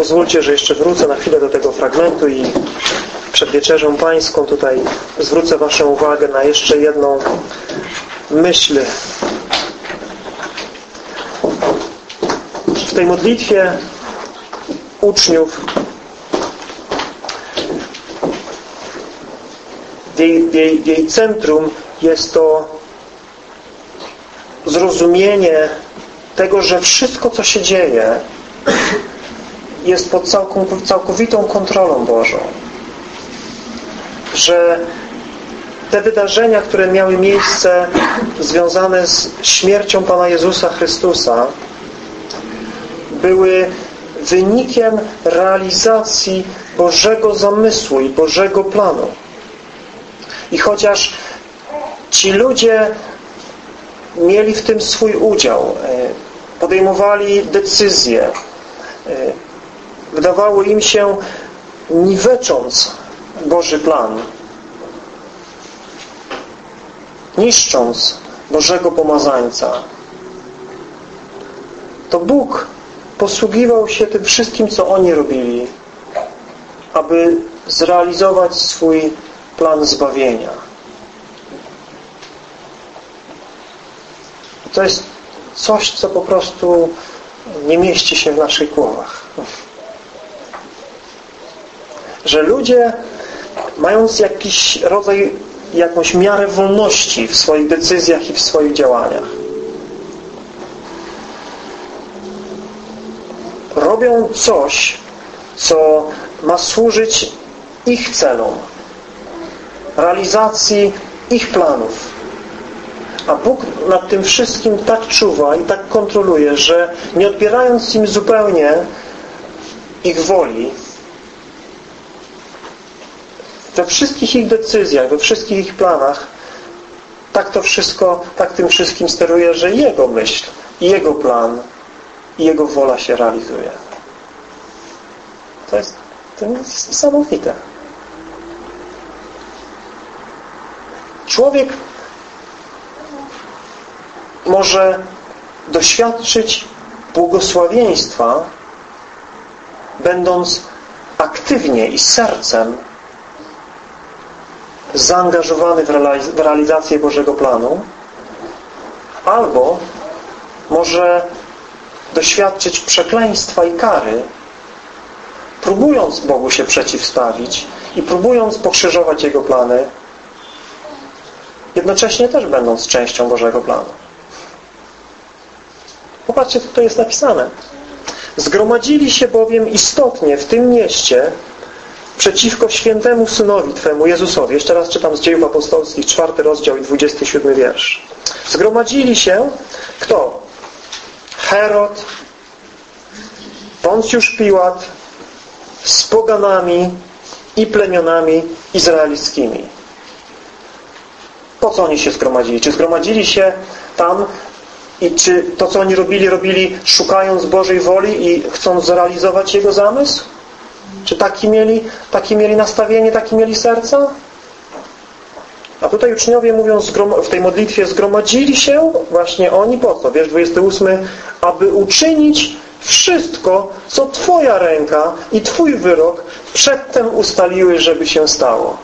pozwólcie, że jeszcze wrócę na chwilę do tego fragmentu i przed wieczerzą pańską tutaj zwrócę Waszą uwagę na jeszcze jedną myśl. W tej modlitwie uczniów w jej, w jej, w jej centrum jest to zrozumienie tego, że wszystko, co się dzieje, jest pod całkowitą kontrolą Bożą. Że te wydarzenia, które miały miejsce związane z śmiercią Pana Jezusa Chrystusa, były wynikiem realizacji Bożego zamysłu i Bożego planu. I chociaż ci ludzie mieli w tym swój udział, e, podejmowali decyzje, wydawało im się niwecząc Boży plan, niszcząc Bożego Pomazańca, to Bóg posługiwał się tym wszystkim, co oni robili, aby zrealizować swój plan zbawienia. To jest coś, co po prostu nie mieści się w naszych głowach. Że ludzie, mając jakiś rodzaj, jakąś miarę wolności w swoich decyzjach i w swoich działaniach, robią coś, co ma służyć ich celom, realizacji ich planów. A Bóg nad tym wszystkim tak czuwa i tak kontroluje, że nie odbierając im zupełnie ich woli, we wszystkich ich decyzjach, we wszystkich ich planach, tak to wszystko, tak tym wszystkim steruje, że Jego myśl, Jego plan i Jego wola się realizuje. To jest, to jest niesamowite. Człowiek może doświadczyć błogosławieństwa, będąc aktywnie i sercem zaangażowany w realizację Bożego planu, albo może doświadczyć przekleństwa i kary, próbując Bogu się przeciwstawić i próbując pokrzyżować Jego plany, jednocześnie też będąc częścią Bożego planu. Popatrzcie, co tu jest napisane. Zgromadzili się bowiem istotnie w tym mieście przeciwko świętemu Synowi Twemu, Jezusowi. Jeszcze raz czytam z dziejów apostolskich, czwarty rozdział i 27 wiersz. Zgromadzili się kto? Herod, Poncjusz Piłat z poganami i plemionami izraelickimi. Po co oni się zgromadzili? Czy zgromadzili się tam i czy to, co oni robili, robili szukając Bożej woli i chcąc zrealizować Jego zamysł? Czy taki mieli, taki mieli nastawienie, taki mieli serca? A tutaj uczniowie mówią w tej modlitwie zgromadzili się właśnie oni po co? Wiersz 28 aby uczynić wszystko, co Twoja ręka i Twój wyrok przedtem ustaliły, żeby się stało.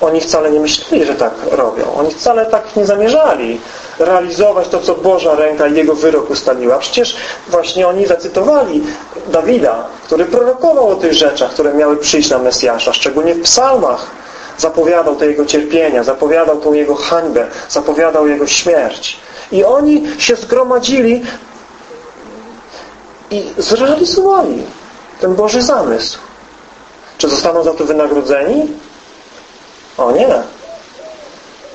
Oni wcale nie myśleli, że tak robią. Oni wcale tak nie zamierzali realizować to, co Boża ręka i Jego wyrok ustaliła. Przecież właśnie oni zacytowali Dawida, który prorokował o tych rzeczach, które miały przyjść na Mesjasza, szczególnie w psalmach. Zapowiadał te Jego cierpienia, zapowiadał tą Jego hańbę, zapowiadał Jego śmierć. I oni się zgromadzili i zrealizowali ten Boży zamysł. Czy zostaną za to wynagrodzeni? O nie.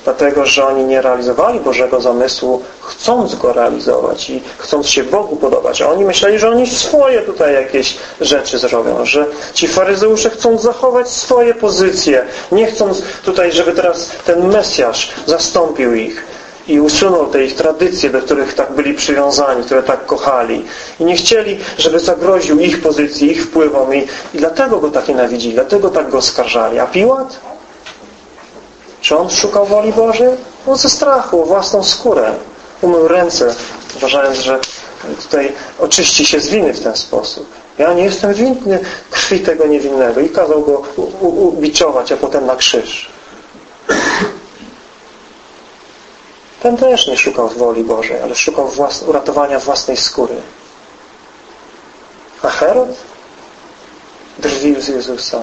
Dlatego, że oni nie realizowali Bożego zamysłu, chcąc go realizować i chcąc się Bogu podobać. A oni myśleli, że oni swoje tutaj jakieś rzeczy zrobią, że ci faryzeusze chcą zachować swoje pozycje, nie chcąc tutaj, żeby teraz ten Mesjasz zastąpił ich i usunął te ich tradycje, do których tak byli przywiązani, które tak kochali. I nie chcieli, żeby zagroził ich pozycji, ich wpływom i, i dlatego go tak nienawidzili, dlatego tak go oskarżali. A Piłat? Czy on szukał woli Bożej? On ze strachu, własną skórę umył ręce, uważając, że tutaj oczyści się z winy w ten sposób. Ja nie jestem winny krwi tego niewinnego i kazał go ubiczować, a potem na krzyż. Ten też nie szukał woli Bożej, ale szukał włas uratowania własnej skóry. A Herod drwił z Jezusa.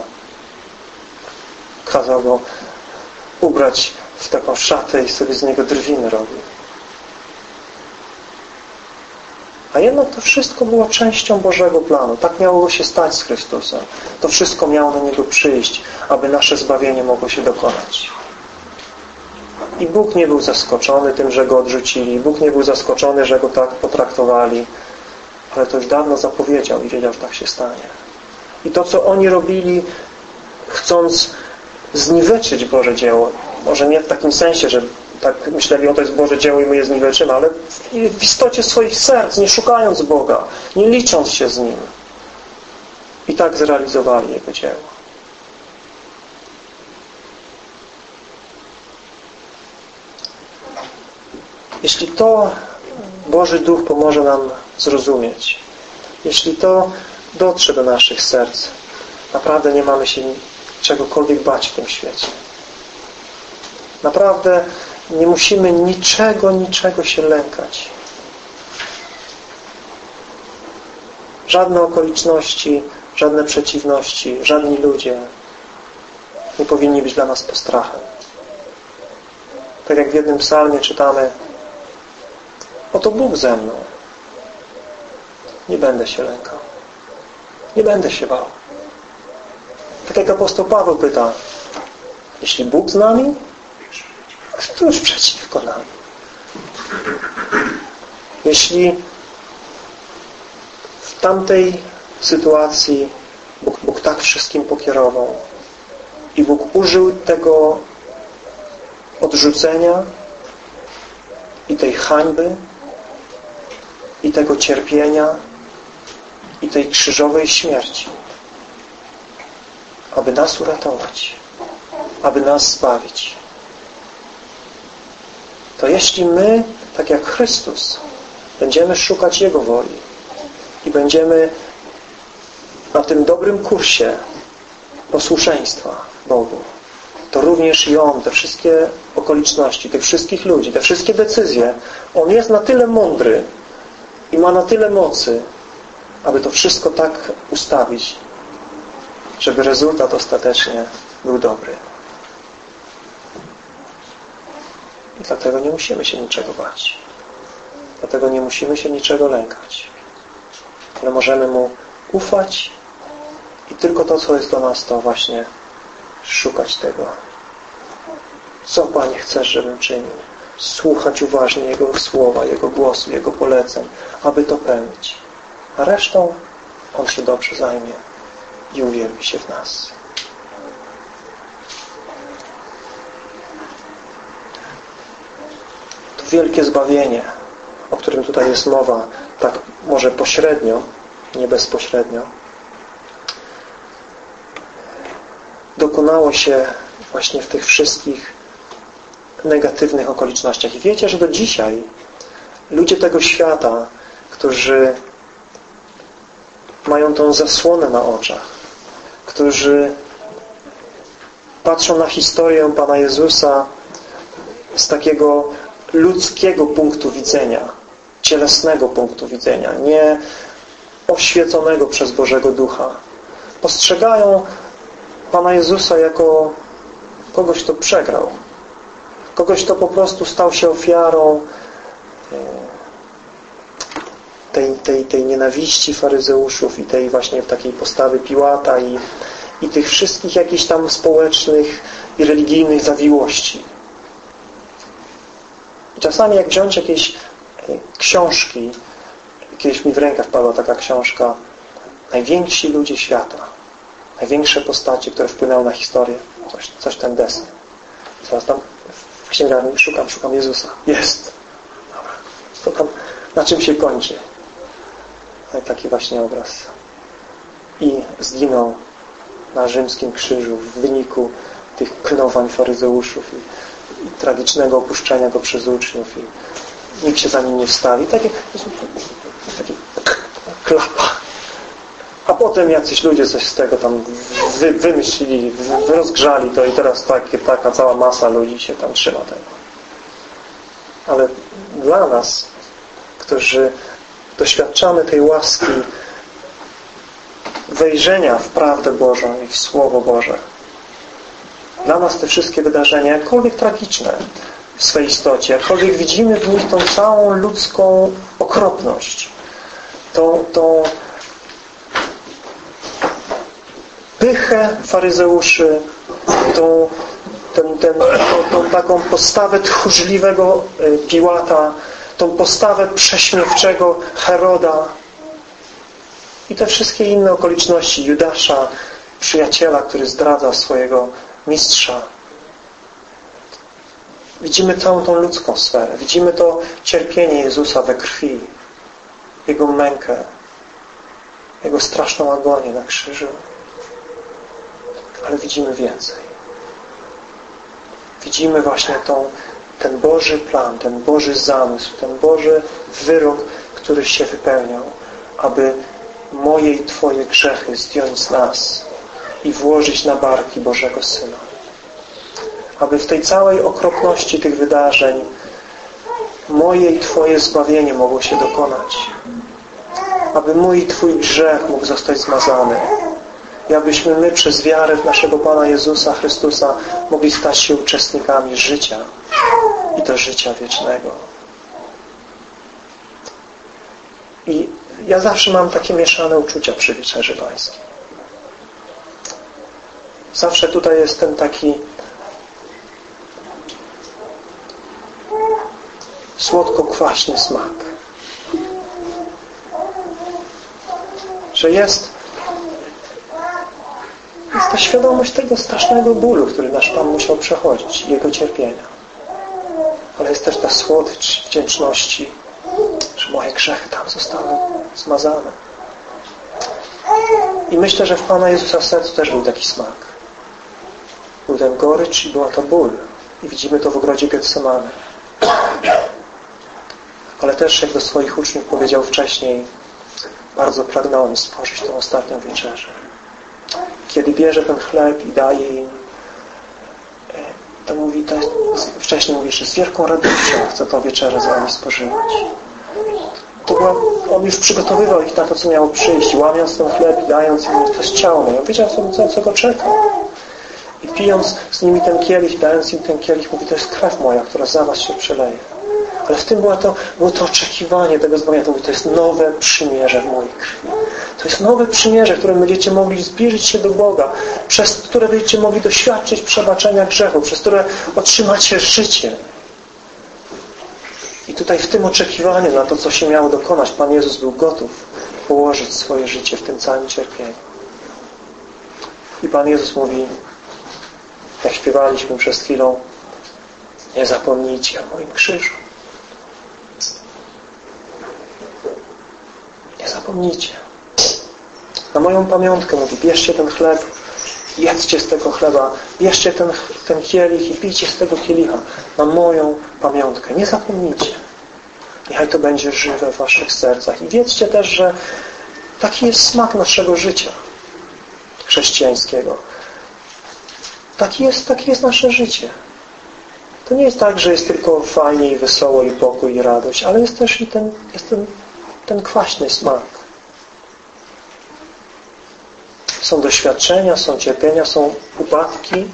Kazał go ubrać w taką szatę i sobie z niego drwiny robił. A jednak to wszystko było częścią Bożego planu. Tak miało się stać z Chrystusem. To wszystko miało do Niego przyjść, aby nasze zbawienie mogło się dokonać. I Bóg nie był zaskoczony tym, że Go odrzucili. Bóg nie był zaskoczony, że Go tak potraktowali. Ale to już dawno zapowiedział i wiedział, że tak się stanie. I to, co oni robili, chcąc zniweczyć Boże dzieło, może nie w takim sensie, że tak myśleli, o to jest Boże dzieło i my je zniweczymy, ale w istocie swoich serc, nie szukając Boga, nie licząc się z Nim. I tak zrealizowali Jego dzieło. Jeśli to Boży Duch pomoże nam zrozumieć, jeśli to dotrze do naszych serc, naprawdę nie mamy się czegokolwiek bać w tym świecie. Naprawdę nie musimy niczego, niczego się lękać. Żadne okoliczności, żadne przeciwności, żadni ludzie nie powinni być dla nas postrachem. Tak jak w jednym psalmie czytamy Oto Bóg ze mną. Nie będę się lękał. Nie będę się bał. Tak jak apostoł Paweł pyta, jeśli Bóg z nami, któż przeciwko nam? Jeśli w tamtej sytuacji Bóg, Bóg tak wszystkim pokierował i Bóg użył tego odrzucenia i tej hańby i tego cierpienia i tej krzyżowej śmierci aby nas uratować aby nas zbawić. To jeśli my, tak jak Chrystus, będziemy szukać Jego woli i będziemy na tym dobrym kursie posłuszeństwa Bogu, to również i On, te wszystkie okoliczności, tych wszystkich ludzi, te wszystkie decyzje, On jest na tyle mądry i ma na tyle mocy, aby to wszystko tak ustawić, żeby rezultat ostatecznie był dobry. Dlatego nie musimy się niczego bać. Dlatego nie musimy się niczego lękać. Ale możemy Mu ufać i tylko to, co jest do nas, to właśnie szukać tego. Co, Panie, chcesz, żebym czynił? Słuchać uważnie Jego słowa, Jego głosu, Jego poleceń, aby to pełnić. A resztą On się dobrze zajmie i uwielbi się w nas. wielkie zbawienie, o którym tutaj jest mowa, tak może pośrednio, nie bezpośrednio, dokonało się właśnie w tych wszystkich negatywnych okolicznościach. I wiecie, że do dzisiaj ludzie tego świata, którzy mają tą zasłonę na oczach, którzy patrzą na historię Pana Jezusa z takiego ludzkiego punktu widzenia, cielesnego punktu widzenia, nie oświeconego przez Bożego Ducha. Postrzegają Pana Jezusa jako kogoś, kto przegrał. Kogoś, kto po prostu stał się ofiarą tej, tej, nienawiści faryzeuszów i tej właśnie takiej postawy Piłata i, i tych wszystkich jakichś tam społecznych i religijnych zawiłości. I czasami jak wziąć jakieś e, książki, kiedyś mi w rękach padła taka książka Najwięksi ludzie świata. Największe postacie, które wpłynęły na historię. Coś, coś ten desen. Teraz tam w księgarni szukam, szukam Jezusa. Jest. Dobra. Szukam, na czym się kończy. Taki właśnie obraz. I zginął na rzymskim krzyżu w wyniku tych knowań faryzeuszów i tragicznego opuszczenia go przez uczniów i nikt się za nim nie wstawi. Tak jak taki klapa. A potem jacyś ludzie coś z tego tam wy, wymyślili, rozgrzali to i teraz takie, taka cała masa ludzi się tam trzyma tego. Ale dla nas, którzy doświadczamy tej łaski wejrzenia w prawdę Bożą i w Słowo Boże, dla nas te wszystkie wydarzenia, jakkolwiek tragiczne w swej istocie, jakkolwiek widzimy w nich tą całą ludzką okropność, tą, tą pychę faryzeuszy, tą, ten, ten, tą, tą taką postawę tchórzliwego e, Piłata, tą postawę prześmiewczego Heroda i te wszystkie inne okoliczności Judasza, przyjaciela, który zdradza swojego mistrza. Widzimy całą tą ludzką sferę. Widzimy to cierpienie Jezusa we krwi, Jego mękę, Jego straszną agonię na krzyżu. Ale widzimy więcej. Widzimy właśnie tą, ten Boży plan, ten Boży zamysł, ten Boży wyrok, który się wypełniał, aby moje i Twoje grzechy zdjąć z nas i włożyć na barki Bożego Syna. Aby w tej całej okropności tych wydarzeń moje i Twoje zbawienie mogło się dokonać. Aby mój i Twój grzech mógł zostać zmazany. I abyśmy my przez wiarę w naszego Pana Jezusa Chrystusa mogli stać się uczestnikami życia i to życia wiecznego. I ja zawsze mam takie mieszane uczucia przy Wieczerzy Pańskiej. Zawsze tutaj jest ten taki słodko-kwaśny smak. Że jest, jest ta świadomość tego strasznego bólu, który nasz Pan musiał przechodzić, Jego cierpienia. Ale jest też ta słodycz wdzięczności, że moje grzechy tam zostały zmazane. I myślę, że w Pana Jezusa sercu też był taki smak. Był ten gorycz i była to ból. I widzimy to w ogrodzie Getsemane. Ale też, jak do swoich uczniów powiedział wcześniej, bardzo pragnąłem spożyć tą ostatnią wieczerzę. Kiedy bierze ten chleb i daje im, to mówi, to wcześniej mówi, że z wielką radością chcę tą wieczerzę z wami spożywać. To była, on już przygotowywał ich na to, co miało przyjść, łamiąc ten chleb i dając im, to ciało moje. On wiedział, co, co, co go czeka. I pijąc z nimi ten kielich, dając im ten kielich, mówi, to jest krew moja, która za was się przeleje. Ale w tym było to, było to oczekiwanie tego zbawienia. To, to jest nowe przymierze w mojej krwi. To jest nowe przymierze, którym będziecie mogli zbliżyć się do Boga, przez które będziecie mogli doświadczyć przebaczenia grzechu, przez które otrzymacie życie. I tutaj w tym oczekiwaniu na to, co się miało dokonać, Pan Jezus był gotów położyć swoje życie w tym całym cierpieniu. I Pan Jezus mówi, jak śpiewaliśmy przez chwilę, nie zapomnijcie o moim krzyżu. Nie zapomnijcie. Na moją pamiątkę mówi, bierzcie ten chleb, jedzcie z tego chleba, bierzcie ten, ten kielich i pijcie z tego kielicha. Na moją pamiątkę. Nie zapomnijcie. Niechaj to będzie żywe w waszych sercach. I wiedzcie też, że taki jest smak naszego życia chrześcijańskiego. Taki jest, takie jest nasze życie. To nie jest tak, że jest tylko fajnie i wesoło i pokój i radość, ale jest też i ten, jest ten, ten kwaśny smak. Są doświadczenia, są cierpienia, są upadki,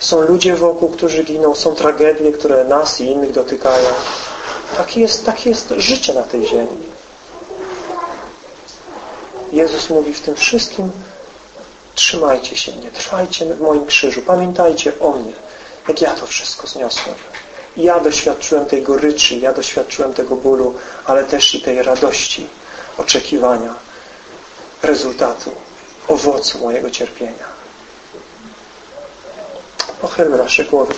są ludzie wokół, którzy giną, są tragedie, które nas i innych dotykają. Takie jest, jest życie na tej ziemi. Jezus mówi w tym wszystkim trzymajcie się mnie, trwajcie w moim krzyżu, pamiętajcie o mnie, jak ja to wszystko zniosłem. Ja doświadczyłem tej goryczy, ja doświadczyłem tego bólu, ale też i tej radości, oczekiwania rezultatu, owocu mojego cierpienia. Pochylmy nasze głowy.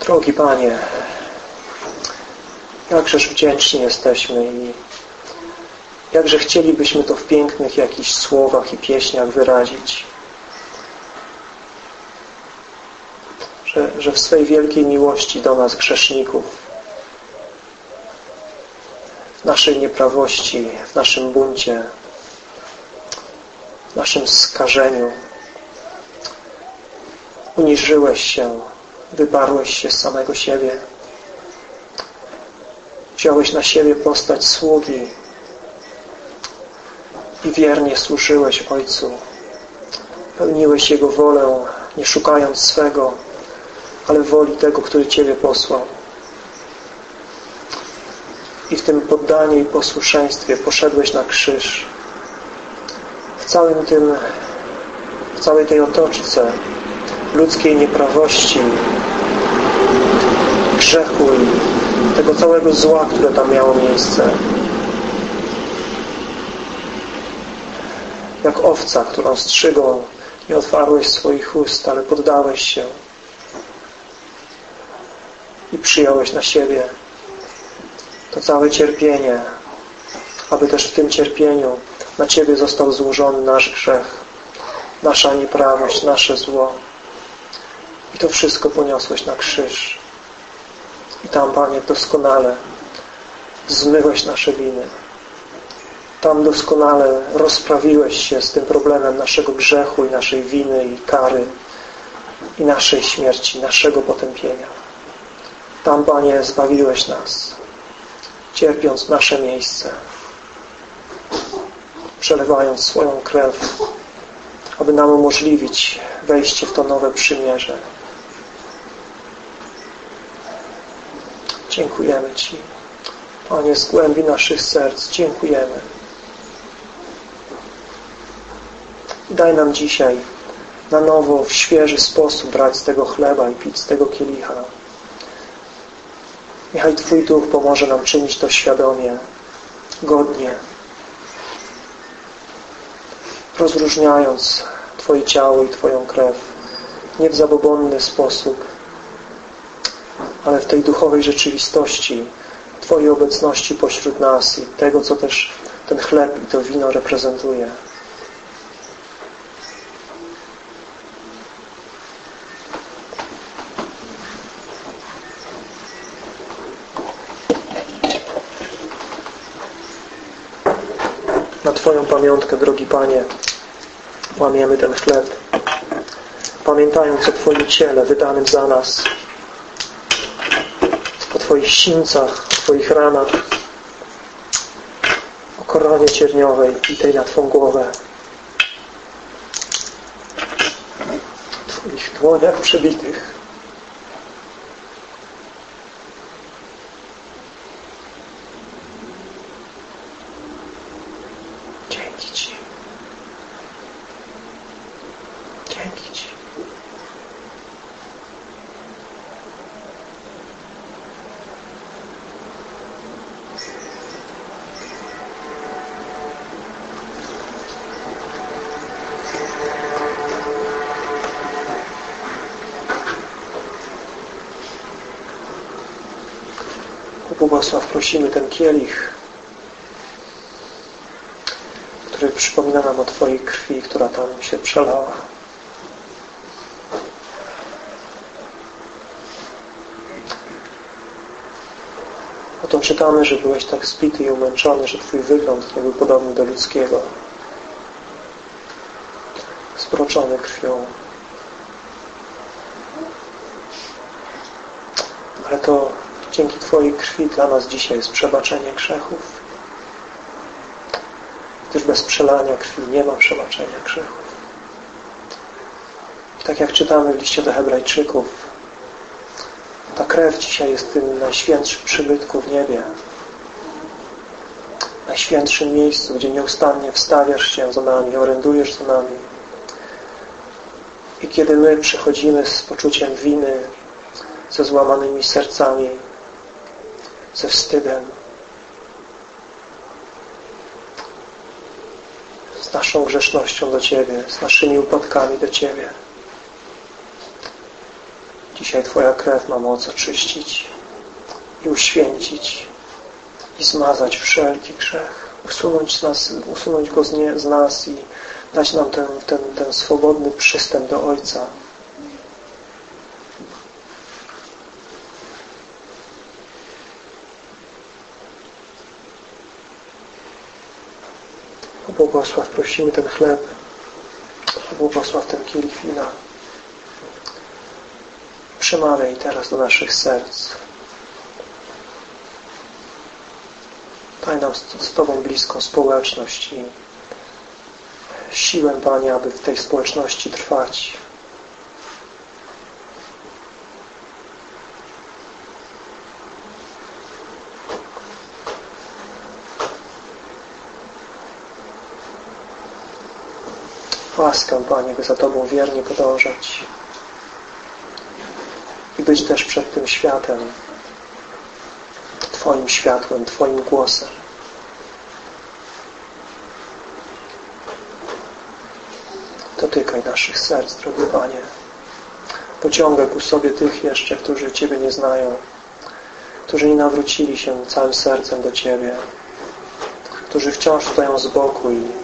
Drogi Panie, jakżeż wdzięczni jesteśmy i Jakże chcielibyśmy to w pięknych jakichś słowach i pieśniach wyrazić. Że, w swej wielkiej miłości do nas grzeszników, w naszej nieprawości, w naszym buncie, w naszym skażeniu uniżyłeś się, wybarłeś się z samego siebie. Wziąłeś na siebie postać sługi i wiernie służyłeś Ojcu. Pełniłeś Jego wolę, nie szukając swego, ale woli tego, który Ciebie posłał. I w tym poddaniu i posłuszeństwie poszedłeś na krzyż. W całym tym, w całej tej otoczce ludzkiej nieprawości, grzechu i tego całego zła, które tam miało miejsce. Jak owca, którą strzygą nie otwarłeś swoich ust, ale poddałeś się i przyjąłeś na siebie to całe cierpienie, aby też w tym cierpieniu na Ciebie został złożony nasz grzech, nasza nieprawość, nasze zło. I to wszystko poniosłeś na krzyż. I tam, Panie, doskonale zmyłeś nasze winy. Tam doskonale rozprawiłeś się z tym problemem naszego grzechu i naszej winy i kary i naszej śmierci, naszego potępienia. Tam, Panie, zbawiłeś nas, cierpiąc nasze miejsce, przelewając swoją krew, aby nam umożliwić wejście w to nowe przymierze. Dziękujemy Ci. Panie, z głębi naszych serc dziękujemy. Daj nam dzisiaj na nowo, w świeży sposób brać z tego chleba i pić z tego kielicha. Niechaj Twój Duch pomoże nam czynić to świadomie, godnie, rozróżniając Twoje ciało i Twoją krew nie w zabobonny sposób, ale w tej duchowej rzeczywistości Twojej obecności pośród nas i tego, co też ten chleb i to wino reprezentuje. Na Twoją pamiątkę, drogi Panie, łamiemy ten chleb, pamiętając o Twoim ciele wydanym za nas, o Twoich sińcach, o Twoich ranach, o koronie cierniowej i tej na Twą głowę, o Twoich dłoniach przebitych. Dzięki Ci. Dzięki Ci. Błogosław prosimy ten kielich, który przypomina nam o Twojej krwi, która tam się przelała. Oto czytamy, że byłeś tak zbity i umęczony, że Twój wygląd nie był podobny do ludzkiego. Zbroczony krwią. Ale to dzięki Twojej krwi dla nas dzisiaj jest przebaczenie grzechów. Gdyż bez przelania krwi nie ma przebaczenia grzechów. I tak jak czytamy w liście do Hebrajczyków, ta krew dzisiaj jest tym najświętszym przybytku w niebie. Najświętszym miejscu, gdzie nieustannie wstawiasz się za nami, orędujesz za nami. I kiedy my przychodzimy z poczuciem winy, ze złamanymi sercami, ze wstydem, z naszą grzesznością do Ciebie, z naszymi upadkami do Ciebie. Dzisiaj Twoja krew ma moc oczyścić i uświęcić i zmazać wszelki grzech. usunąć, nas, usunąć Go z, nie, z nas i dać nam ten, ten, ten swobodny przystęp do Ojca. Błogosław, prosimy ten chleb. Błogosław ten kielich wina. Przemawiaj teraz do naszych serc. Daj nam z Tobą bliską społeczność i siłę, Panie, aby w tej społeczności trwać. Łaskę, Panie, by za Tobą wiernie podążać i być też przed tym światem Twoim światłem, Twoim głosem. Dotykaj naszych serc, drogi Panie. Pociągaj ku sobie tych jeszcze, którzy Ciebie nie znają, którzy nie nawrócili się całym sercem do Ciebie, którzy wciąż stoją z boku i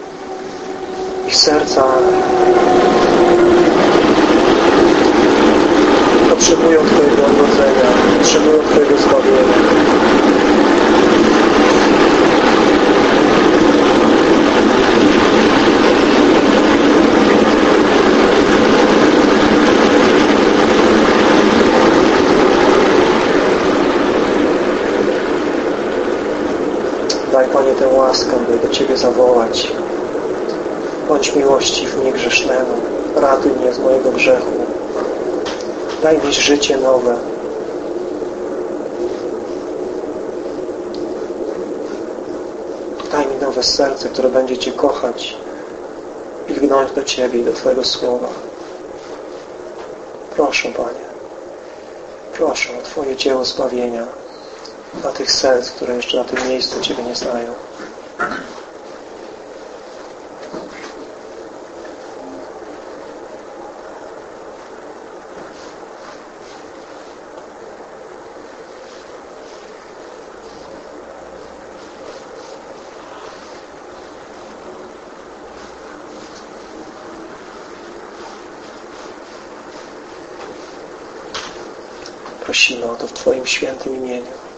ich serca potrzebują Twojego odrodzenia, potrzebują Twojego zbawienia. Daj Panie tę łaskę, by do Ciebie zawołać. Bądź miłościw mnie grzesznemu. Ratuj mnie z mojego grzechu. Daj mi życie nowe. Daj mi nowe serce, które będzie Cię kochać i lgnąć do Ciebie i do Twojego Słowa. Proszę, Panie. Proszę o Twoje dzieło zbawienia dla tych serc, które jeszcze na tym miejscu Ciebie nie znają. Twoim świętym imieniu.